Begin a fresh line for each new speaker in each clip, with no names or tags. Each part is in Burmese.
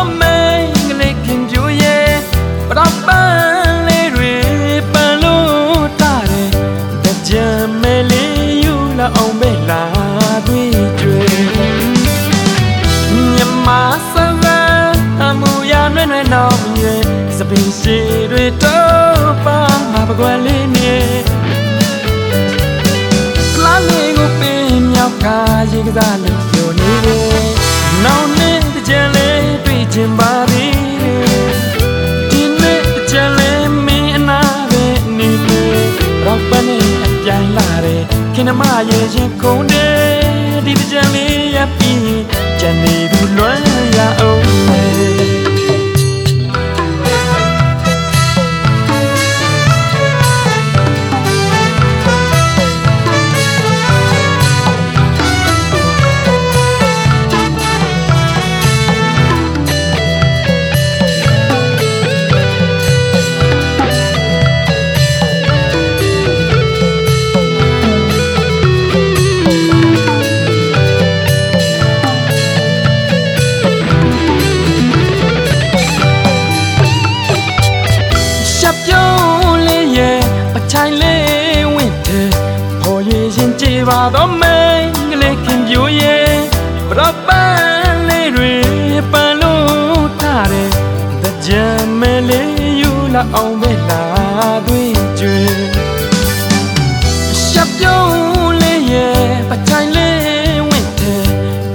တော်မင်းကလေးခင်ပြူရဲ့ပတော်ပန်းလေးတွေပန်လို့တာတယ်တကြံမဲလေးယူလာအောင်ပဲလာတွေ့တွေ့မြမဆန်ဆန်အမှုရနှဲ့နှဲ့တော့မြဲစပင်းစီတွေတော့ပါမပကွယ်လေးနေလာလေးကိုပင်မြောက်ကရေကစား ပြိုင်လာတယ်ခင်မရဲ့ရင်ခုန်တယ်ဒီတကြံလေးရပြီးကြံနေသူလွမ်းရအောင် ပါတော့မင်းကလေးခင်ပြိုးရဲ့ပရပန်းလေးတွေပန်လို့ထားတယ်တကြံမဲလေးယူလာအောင်ပဲလာသွေးကျွေရှပ်ပြုံးလေးရဲ့ပချိုင်လေးဝင့်တယ်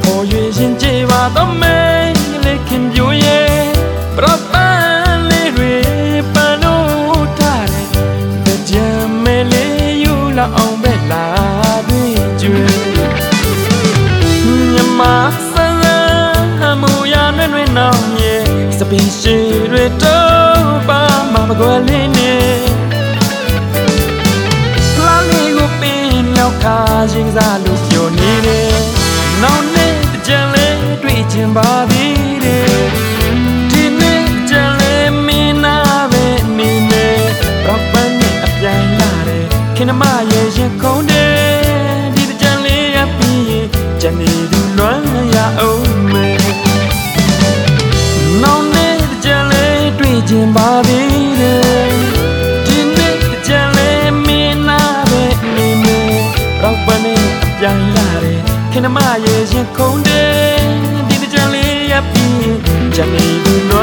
ပေါ်ရည်ရင်ကြည်ပါတော့မင်းကလေးခင်ပြိုးရဲ့ပရပန်းလေးတွေပန်လို့ထားတယ်တကြံမဲလေးယူလာအောင် ပင်းရှိတွေတော့ပါမပကွယ်လေးနေလာလေးကိုပင်လောက်ခါရင်စားလို့ပြောနေတယ်နောင်နဲ့ကြံလေးတွေ့ချင်ပါသေးတယ်ဒီနေ့ကြံလေးမင်းနာပဲနေနေတော့ပန်းနဲ့အပြိုင်လာတယ်ခင်မရဲ့ရင်ခုန်တယ်ဒီကြံလေးရပြီးကြံနေ တယ်ခင်မရဲ့ရင်ခုန်တယ်ဒီကြံလေးရပြီးကြံနေသူလွမ်း